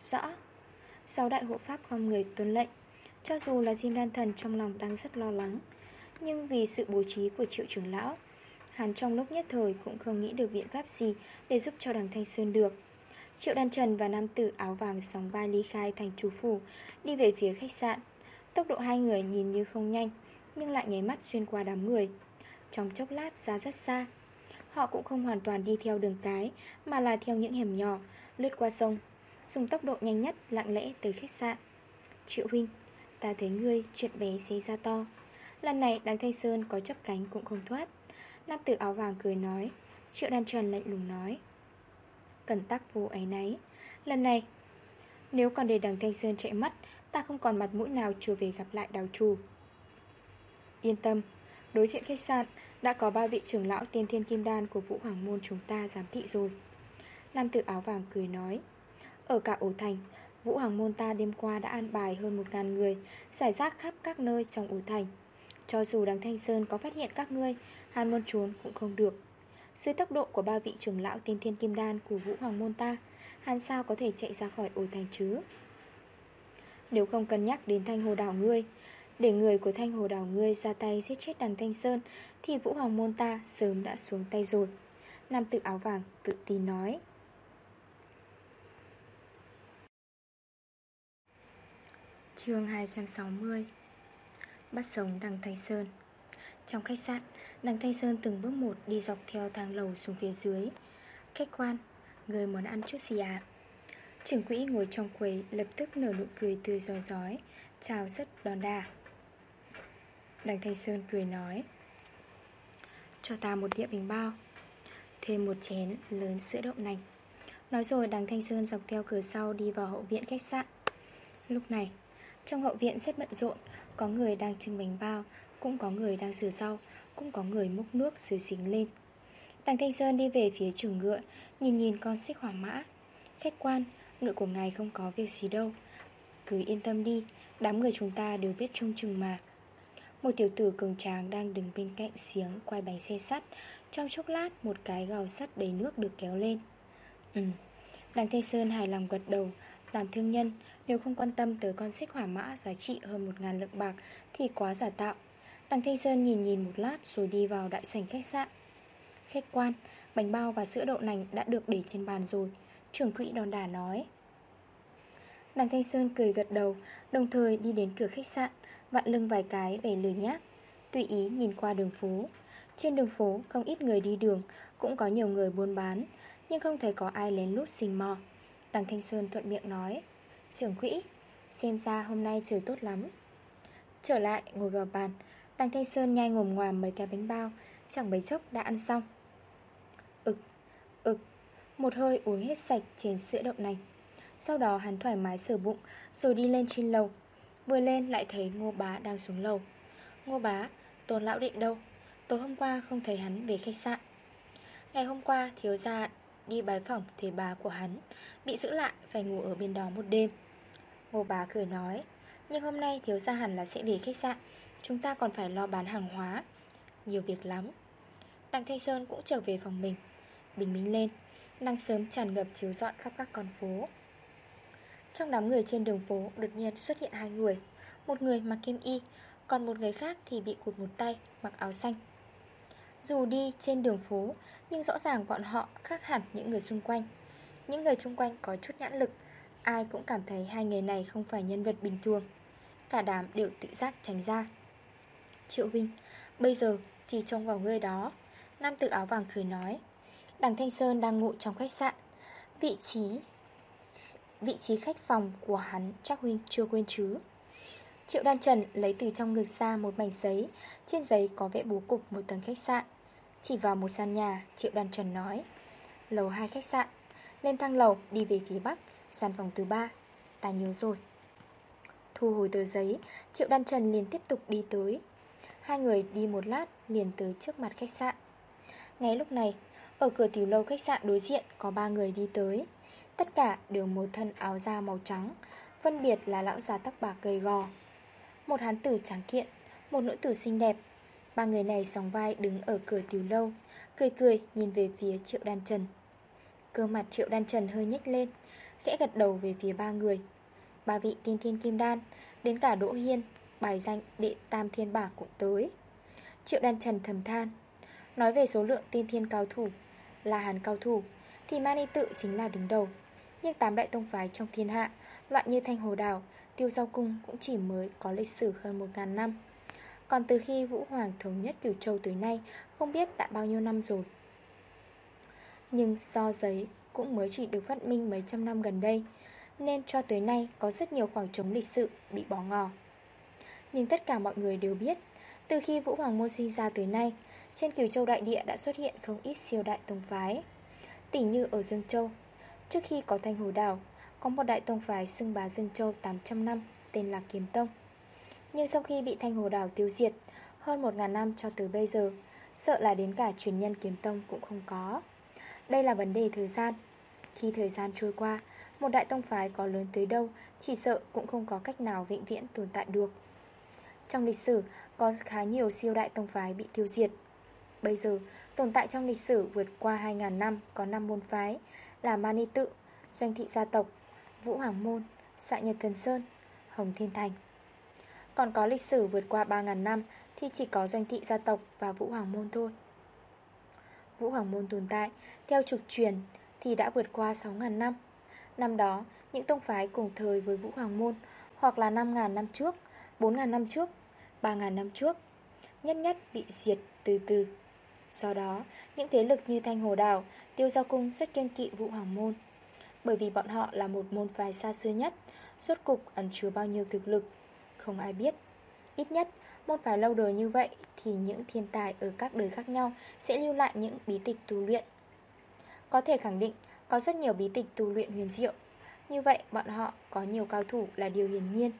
Rõ. Sau đại hộ pháp không người tuân lệnh. Cho dù là Diêm Đan Thần trong lòng đang rất lo lắng, Nhưng vì sự bố trí của triệu trưởng lão, Hắn trong lúc nhất thời cũng không nghĩ được biện pháp gì Để giúp cho đằng Thanh Sơn được. Triệu Đan Trần và nam tử áo vàng sóng vai ly khai thành chủ phủ, Đi về phía khách sạn. Tốc độ hai người nhìn như không nhanh, Nhưng lại nháy mắt xuyên qua đám người. Trong chốc lát ra rất xa. Họ cũng không hoàn toàn đi theo đường cái, Mà là theo những hẻm nhỏ, Lướt qua sông, Dùng tốc độ nhanh nhất, lặng lẽ tới khách sạn. Triệu huynh, Ta thấy ngươi, chuyện bé xé ra to. Lần này Đáng Thanh Sơn có chấp cánh cũng không thoát. Nam tử áo vàng cười nói, Triệu đan trần lạnh lùng nói Cần tắc vô ấy nấy Lần này, Nếu còn để đằng Thanh Sơn chạy mất, Ta không còn mặt mũi nào trở về gặp lại đào trù. Yên tâm, Đối diện khách sạn Đã có ba vị trưởng lão tiên thiên kim đan Của Vũ Hoàng Môn chúng ta giám thị rồi. Nam tử áo vàng cười nói, Ở cả ổ thành, Vũ Hoàng Môn ta đêm qua đã an bài hơn 1.000 người, Giải rác khắp các nơi trong ổ thành. Cho dù đằng Thanh Sơn có phát hiện các ngươi, Hàn môn trốn cũng không được. Dưới tốc độ của ba vị trưởng lão tiên thiên kim đan Của Vũ Hoàng Môn ta Hàn sao có thể chạy ra khỏi ổ thành chứ? Nếu không cân nhắc đến thanh hồ đảo ngươi Để người của thanh hồ đảo ngươi ra tay giết chết đằng Thanh Sơn Thì Vũ Hoàng Môn ta sớm đã xuống tay rồi. Nam tự áo vàng tự tin nói. Chương 260 Bắt sống đằng Thanh Sơn. Trong khách sạn, đằng Thanh Sơn từng bước một đi dọc theo thang lầu xuống phía dưới. Khách quan, người muốn ăn chút gì à? Trưởng quỹ ngồi trong quầy lập tức nở nụ cười tươi giói giói. Chào rất đòn đà Đằng Thanh Sơn cười nói Cho ta một đĩa bình bao Thêm một chén lớn sữa đậu nành. Nói rồi đằng Thanh Sơn dọc theo cửa sau đi vào hậu viện khách sạn. Lúc này trong hậu viện rất bận rộn Có người đang trưng bánh bao Cũng có người đang rửa rau. Cũng có người múc nước xứ xính lên. Đằng Thanh Sơn đi về phía trường ngựa Nhìn nhìn con xích hỏa mã. Khách quan, ngựa của ngài không có việc gì đâu. Cứ yên tâm đi Đám người chúng ta đều biết trông chừng mà. Một tiểu tử cường tráng đang đứng bên cạnh xiếng Quay bánh xe sắt. Trong chốc lát một cái gào sắt đầy nước được kéo lên. Ừ Đằng Thanh Sơn hài lòng gật đầu. Làm thương nhân nếu không quan tâm tới con xích hỏa mã giá trị hơn 1.000 lượng bạc Thì quá giả tạo. Đằng Thanh Sơn nhìn nhìn một lát rồi đi vào đại sảnh khách sạn. Khách quan, bánh bao và sữa đậu nành đã được để trên bàn rồi Trưởng quỹ đòn đà nói. Đằng Thanh Sơn cười gật đầu Đồng thời đi đến cửa khách sạn Vặn lưng vài cái về lười nhác. Tùy ý nhìn qua đường phố. Trên đường phố không ít người đi đường Cũng có nhiều người buôn bán Nhưng không thấy có ai lén lút xình mò. Đằng Thanh Sơn thuận miệng nói Trưởng quỹ Xem ra hôm nay trời tốt lắm. Trở lại ngồi vào bàn Đằng Thanh Sơn nhai ngồm ngoàm mấy cái bánh bao Chẳng mấy chốc đã ăn xong. Ực, ực Một hơi uống hết sạch trên sữa đậu nành. Sau đó hắn thoải mái sửa bụng Rồi đi lên trên lầu. Vừa lên lại thấy ngô bá đang xuống lầu. Ngô bá, tôn lão định đâu? Tối hôm qua không thấy hắn về khách sạn. Ngày hôm qua thiếu gia đi bái phỏng thầy bà của hắn Bị giữ lại phải ngủ ở bên đó một đêm. Ngô bá cười nói Nhưng hôm nay thiếu gia hẳn là sẽ về khách sạn Chúng ta còn phải lo bán hàng hóa. Nhiều việc lắm. Đặng Thanh Sơn cũng trở về phòng mình. Bình minh lên Nắng sớm tràn ngập chiếu rọi khắp các con phố. Trong đám người trên đường phố, Đột nhiên xuất hiện hai người. Một người mặc kim y, Còn một người khác thì bị cụt một tay, Mặc áo xanh. Dù đi trên đường phố, Nhưng rõ ràng bọn họ khác hẳn những người xung quanh. Những người xung quanh có chút nhãn lực, Ai cũng cảm thấy hai người này không phải nhân vật bình thường. Cả đám đều tự giác tránh ra. Triệu Vinh Bây giờ thì trông vào ngươi đó. Nam tử áo vàng cười nói, Đằng Thanh Sơn đang ngủ trong khách sạn. Vị trí Vị trí khách phòng của hắn chắc Huynh chưa quên chứ? Triệu Đan Trần lấy từ trong ngực ra một mảnh giấy, Trên giấy có vẽ bố cục một tầng khách sạn. Chỉ vào một gian nhà, Triệu Đan Trần nói, Lầu 2 khách sạn, Lên thang lầu, đi về phía bắc, Gian phòng thứ 3 Ta nhớ rồi. Thu hồi tờ giấy, Triệu Đan Trần liền tiếp tục đi tới. Hai người đi một lát liền tới trước mặt khách sạn. Ngay lúc này, Ở cửa tiểu lâu khách sạn đối diện Có ba người đi tới. Tất cả đều một thân áo da màu trắng, Phân biệt là lão già tóc bạc gầy gò, Một hán tử trắng kiện, Một nữ tử xinh đẹp. Ba người này sóng vai đứng ở cửa tiểu lâu, Cười cười nhìn về phía triệu đan trần. Cơ mặt triệu đan trần hơi nhếch lên, Khẽ gật đầu về phía ba người. Ba vị tiên thiên kim đan, Đến cả Đỗ Hiên Bài danh đệ tam thiên bảng cũng tới. Triệu đan trần thầm than, Nói về số lượng tiên thiên cao thủ, Là hàn cao thủ, Thì Mani tự chính là đứng đầu. Nhưng tám đại tông phái trong thiên hạ, Loại như Thanh Hồ Đảo Tiêu Giao Cung cũng chỉ mới có lịch sử hơn 1.000 năm. Còn từ khi Vũ Hoàng thống nhất Cửu Châu tới nay, Không biết đã bao nhiêu năm rồi. Nhưng so giấy cũng mới chỉ được phát minh mấy trăm năm gần đây, Nên cho tới nay có rất nhiều khoảng trống lịch sử bị bỏ ngỏ. Nhưng tất cả mọi người đều biết, Từ khi Vũ Hoàng Môn sinh ra tới nay, Trên Cửu Châu Đại Địa đã xuất hiện không ít siêu đại tông phái. Tỉ như ở Dương Châu, Trước khi có Thanh Hồ Đảo, Có một đại tông phái xưng bá Dương Châu 800 năm, Tên là Kiếm Tông. Nhưng sau khi bị Thanh Hồ Đảo tiêu diệt, Hơn 1.000 năm cho tới bây giờ, Sợ là đến cả truyền nhân Kiếm Tông cũng không có. Đây là vấn đề thời gian. Khi thời gian trôi qua, Một đại tông phái có lớn tới đâu, Chỉ sợ cũng không có cách nào vĩnh viễn tồn tại được. Trong lịch sử Có khá nhiều siêu đại tông phái bị tiêu diệt. Bây giờ tồn tại trong lịch sử vượt qua 2.000 năm Có 5 môn phái Là Mani Tự, Doanh Thị Gia Tộc Vũ Hoàng Môn, Xạ Nhật Thần Sơn, Hồng Thiên Thành. Còn có lịch sử vượt qua 3.000 năm Thì chỉ có Doanh Thị Gia Tộc và Vũ Hoàng Môn thôi. Vũ Hoàng Môn tồn tại Theo trục truyền thì đã vượt qua 6.000 năm. Năm đó, những tông phái cùng thời với Vũ Hoàng Môn Hoặc là 5.000 năm trước, 4.000 năm trước, 3.000 năm trước Nhất nhất bị diệt từ từ. Do đó, những thế lực như Thanh Hồ Đào, Tiêu Giao Cung rất kiên kỵ Vũ Hoàng Môn. Bởi vì bọn họ là một môn phái xa xưa nhất Suốt cục ẩn chứa bao nhiêu thực lực Không ai biết. Ít nhất, môn phái lâu đời như vậy Thì những thiên tài ở các đời khác nhau Sẽ lưu lại những bí tịch tu luyện. Có thể khẳng định Có rất nhiều bí tịch tu luyện huyền diệu. Như vậy bọn họ có nhiều cao thủ là điều hiển nhiên.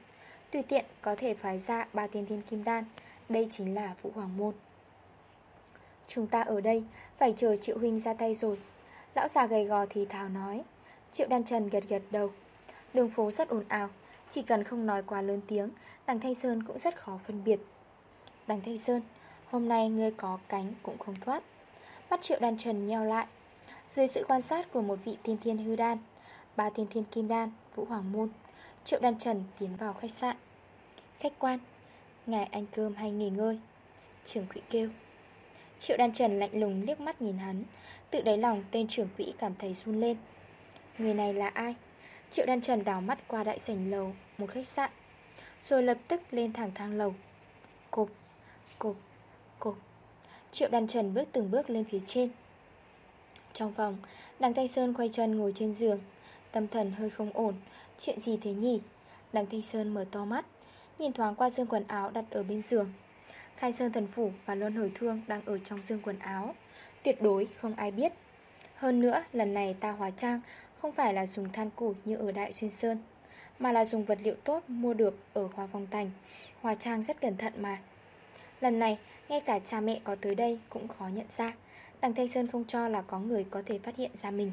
Tùy tiện có thể phái ra ba tiên thiên kim đan. Đây chính là Vũ Hoàng Môn. Chúng ta ở đây, Phải chờ Triệu Huynh ra tay rồi. Lão già gầy gò thì thào nói. Triệu Đan Trần gật gật đầu. Đường phố rất ồn ào, Chỉ cần không nói quá lớn tiếng, Đằng Thanh Sơn cũng rất khó phân biệt. Đằng Thanh Sơn, Hôm nay ngươi có cánh cũng không thoát. Mắt Triệu Đan Trần nheo lại. Dưới sự quan sát của một vị tiên thiên hư đan, Ba tiên thiên kim đan Vũ Hoàng Môn Triệu Đan Trần tiến vào khách sạn. Khách quan Ngài ăn cơm hay nghỉ ngơi? Trưởng quỹ kêu. Triệu đan trần lạnh lùng liếc mắt nhìn hắn Tự đáy lòng tên trưởng quỹ cảm thấy run lên. Người này là ai? Triệu đan trần đảo mắt qua đại sảnh lầu Một khách sạn Rồi lập tức lên thẳng thang lầu. Cộp, cộp, cộp. Triệu đan trần bước từng bước lên phía trên. Trong phòng Đằng Thanh Sơn quay chân ngồi trên giường Tâm thần hơi không ổn Chuyện gì thế nhỉ? Đằng Thanh Sơn mở to mắt, Nhìn thoáng qua dương quần áo đặt ở bên giường. Khai Sơn Thần Phủ và Luân Hồi Thương đang ở trong dương quần áo. Tuyệt đối không ai biết. Hơn nữa, lần này ta hóa trang Không phải là dùng than củi như ở Đại Xuyên Sơn, Mà là dùng vật liệu tốt mua được ở Hoa Phong Thành. Hóa trang rất cẩn thận mà. Lần này, ngay cả cha mẹ có tới đây cũng khó nhận ra. Đằng Thanh Sơn không cho là có người có thể phát hiện ra mình.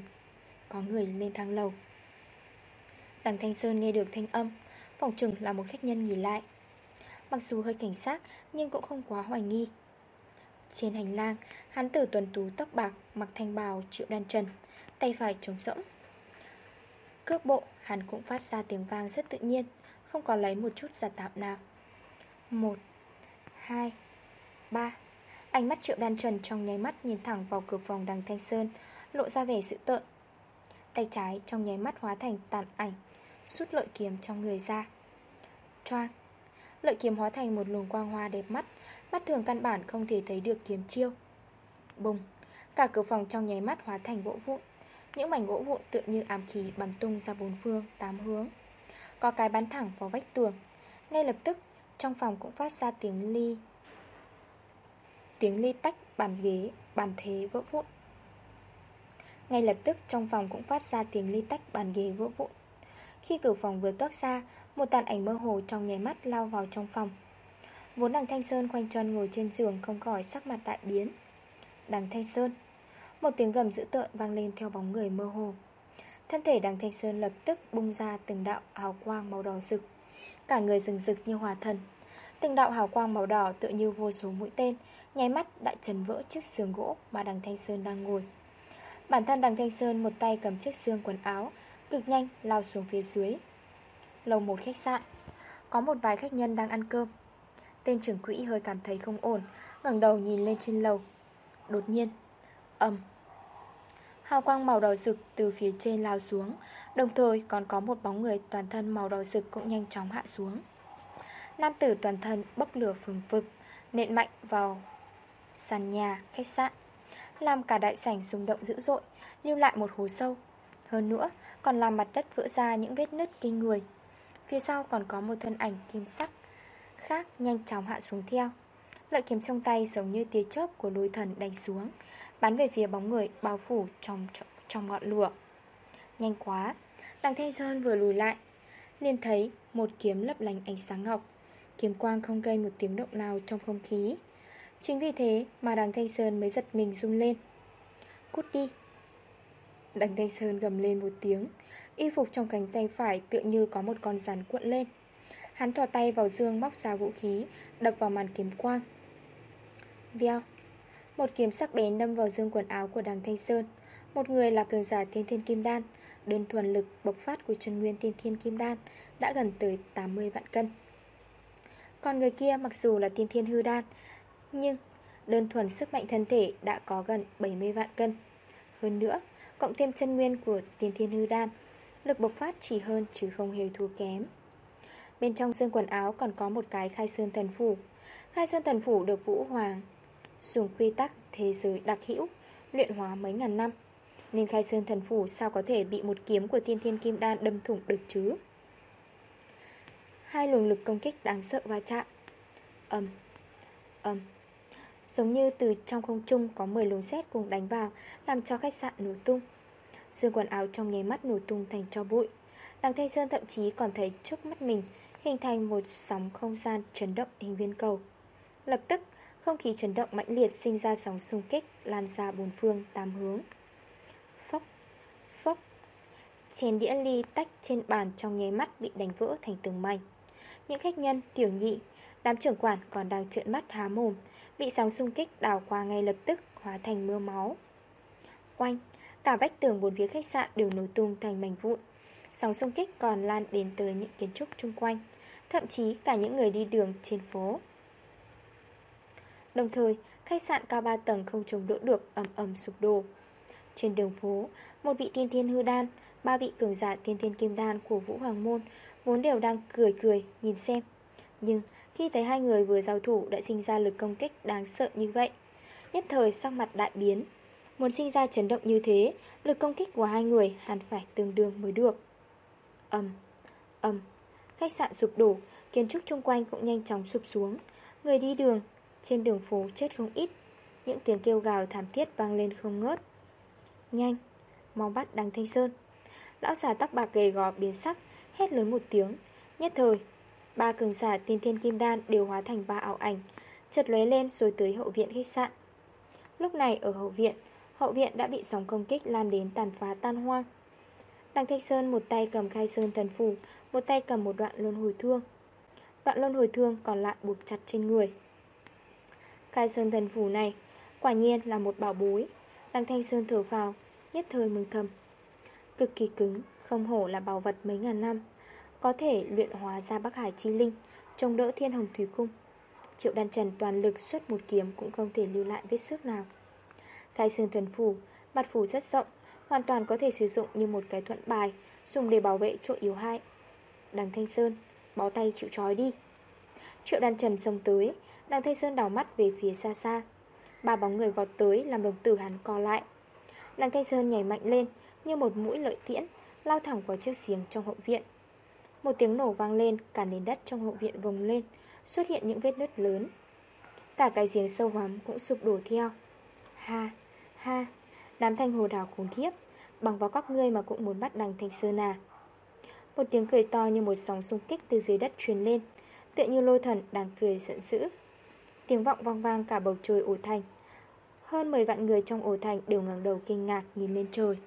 Có người lên thang lầu. Đằng Thanh Sơn nghe được thanh âm, Phòng trừng là một khách nhân nghỉ lại. Mặc dù hơi cảnh sát, nhưng cũng không quá hoài nghi. Trên hành lang Hắn tử tuần tú tóc bạc Mặc thanh bào triệu đan trần, Tay phải trống rỗng. Cước bộ, hắn cũng phát ra tiếng vang rất tự nhiên, Không có lấy một chút giả tạo nào. Một, Hai, Ba. Ánh mắt triệu đan trần trong nháy mắt nhìn thẳng vào cửa phòng đằng Thanh Sơn, Lộ ra vẻ sự tợn. Tay trái trong nháy mắt hóa thành tàn ảnh Rút lợi kiếm trong người ra. Choang. Lợi kiếm hóa thành một luồng quang hoa đẹp mắt Mắt thường căn bản không thể thấy được kiếm chiêu. Bùng. Cả cửa phòng trong nháy mắt hóa thành gỗ vụn. Những mảnh gỗ vụn tựa như ám khí bắn tung ra bốn phương, tám hướng. Có cái bắn thẳng vào vách tường. Ngay lập tức Trong phòng cũng phát ra tiếng ly Tiếng ly tách bàn ghế Bàn thế vỡ vụn. Ngay lập tức trong phòng cũng phát ra tiếng ly tách bàn ghế vỡ vụn. Khi cửa phòng vừa toát ra, một tàn ảnh mơ hồ trong nháy mắt lao vào trong phòng. Vốn đằng Thanh Sơn khoanh chân ngồi trên giường Không khỏi sắc mặt đại biến. Đằng Thanh Sơn, Một tiếng gầm dữ tợn vang lên theo bóng người mơ hồ. Thân thể đằng Thanh Sơn lập tức bung ra từng đạo hào quang màu đỏ rực. Cả người rừng rực như hòa thần. Từng đạo hào quang màu đỏ tựa như vô số mũi tên, Nháy mắt đã trần vỡ chiếc xương gỗ mà đằng Thanh Sơn đang ngồi. Bản thân đằng Thanh Sơn một tay cầm chiếc xương quần áo Cực nhanh lao xuống phía dưới. Lầu một khách sạn. Có một vài khách nhân đang ăn cơm. Tên trưởng quỹ hơi cảm thấy không ổn ngẩng đầu nhìn lên trên lầu. Đột nhiên Âm Hào quang màu đỏ rực từ phía trên lao xuống Đồng thời còn có một bóng người toàn thân màu đỏ rực cũng nhanh chóng hạ xuống. Nam tử toàn thân bốc lửa phừng phực Nện mạnh vào sàn nhà, khách sạn. Làm cả đại sảnh rung động dữ dội Lưu lại một hố sâu. Hơn nữa còn làm mặt đất vỡ ra những vết nứt kinh người. Phía sau còn có một thân ảnh kim sắc Khác nhanh chóng hạ xuống theo. Lợi kiếm trong tay giống như tia chớp của lôi thần đánh xuống Bắn về phía bóng người bao phủ trong, trong ngọn lửa. Nhanh quá Đằng Thanh Sơn vừa lùi lại liền thấy một kiếm lấp lánh ánh sáng ngọc. Kiếm quang không gây một tiếng động nào trong không khí. Chính vì thế mà đằng Thanh Sơn mới giật mình run lên. Cút đi Đằng Thanh Sơn gầm lên một tiếng. Y phục trong cánh tay phải tựa như có một con rắn cuộn lên. Hắn thò tay vào dương móc ra vũ khí, Đập vào màn kiếm quang. Veo Một kiếm sắc bén đâm vào dương quần áo của đằng Thanh Sơn. Một người là cường giả tiên thiên kim đan. Đơn thuần lực bộc phát của chân nguyên tiên thiên kim đan Đã gần tới 80 vạn cân. Còn người kia mặc dù là tiên thiên hư đan, Nhưng đơn thuần sức mạnh thân thể đã có gần 70 vạn cân. Hơn nữa Cộng thêm chân nguyên của tiên thiên hư đan. Lực bộc phát chỉ hơn chứ không hề thua kém. Bên trong xương quần áo còn có một cái khai sơn thần phủ. Khai sơn thần phủ được Vũ Hoàng Dùng quy tắc thế giới đặc hữu, Luyện hóa mấy ngàn năm. Nên khai sơn thần phủ sao có thể bị một kiếm của tiên thiên kim đan đâm thủng được chứ? Hai luồng lực công kích đáng sợ va chạm. Âm Âm Giống như từ trong không trung có 10 luồng xét cùng đánh vào Làm cho khách sạn nổ tung. Dương quần áo trong nháy mắt nổ tung thành cho bụi. Đằng Thanh Sơn thậm chí còn thấy trước mắt mình Hình thành một sóng không gian chấn động hình viên cầu. Lập tức không khí chấn động mãnh liệt sinh ra sóng xung kích Lan ra bốn phương tám hướng. Phốc Phốc. Chén đĩa ly tách trên bàn trong nháy mắt bị đánh vỡ thành từng mảnh. Những khách nhân, tiểu nhị Đám trưởng quản còn đang trợn mắt há mồm Bị sóng xung kích đào qua ngay lập tức Hóa thành mưa máu. Oanh Cả vách tường bốn phía khách sạn đều nổ tung thành mảnh vụn. Sóng xung kích còn lan đến tới những kiến trúc chung quanh Thậm chí cả những người đi đường trên phố. Đồng thời, khách sạn cao 3 tầng không chống đỡ được ầm ầm sụp đổ. Trên đường phố, một vị tiên thiên hư đan Ba vị cường giả tiên thiên kim đan của Vũ Hoàng Môn Vốn đều đang cười cười nhìn xem. Nhưng khi thấy hai người vừa giao thủ đã sinh ra lực công kích đáng sợ như vậy. Nhất thời sắc mặt đại biến. Muốn sinh ra chấn động như thế, Lực công kích của hai người hẳn phải tương đương mới được. Âm Âm Khách sạn sụp đổ, Kiến trúc chung quanh cũng nhanh chóng sụp xuống. Người đi đường, Trên đường phố chết không ít. Những tiếng kêu gào thảm thiết vang lên không ngớt. Nhanh, Mau bắt đằng Thanh Sơn. Lão xà tóc bạc gầy gò biến sắc, Hét lớn một tiếng. Nhất thời Ba cường giả tiên thiên kim đan đều hóa thành ba ảo ảnh, Chợt lóe lên rồi tới hậu viện khách sạn. Lúc này ở hậu viện Hậu viện đã bị sóng công kích lan đến tàn phá tan hoang. Đặng Thanh Sơn một tay cầm khai sơn thần phủ Một tay cầm một đoạn luân hồi thương. Đoạn luân hồi thương còn lại buộc chặt trên người. Khai sơn thần phủ này, Quả nhiên là một bảo bối. Đặng Thanh Sơn thở vào, Nhất thời mừng thầm. Cực kỳ cứng, Không hổ là bảo vật mấy ngàn năm. Có thể luyện hóa ra Bắc Hải Chi Linh Trông đỡ thiên hồng thủy cung. Triệu đan trần toàn lực xuất một kiếm Cũng không thể lưu lại vết xước nào. Khai sơn thần phủ Mặt phủ rất rộng, Hoàn toàn có thể sử dụng như một cái thuận bài, Dùng để bảo vệ chỗ yếu hại. Đằng Thanh Sơn, Bó tay chịu trói đi. Triệu đan trần xông tới, Đằng Thanh Sơn đảo mắt về phía xa xa. Ba bóng người vọt tới làm đồng tử hắn co lại. Đằng Thanh Sơn nhảy mạnh lên, Như một mũi lợi tiễn, Lao thẳng vào chiếc giếng trong hậu viện. Một tiếng nổ vang lên, Cả nền đất trong hậu viện vùng lên, Xuất hiện những vết nứt lớn. Cả cái giếng sâu hoắm cũng sụp đổ theo. Ha Ha, Đám thanh hồ đảo khủng khiếp, Bằng vào các ngươi mà cũng muốn bắt đằng thanh sơn à. Một tiếng cười to như một sóng xung kích từ dưới đất truyền lên, Tựa như lôi thần đang cười giận dữ. Tiếng vọng vang vang cả bầu trời ổ thành. Hơn 10 vạn người trong ổ thành đều ngẩng đầu kinh ngạc nhìn lên trời.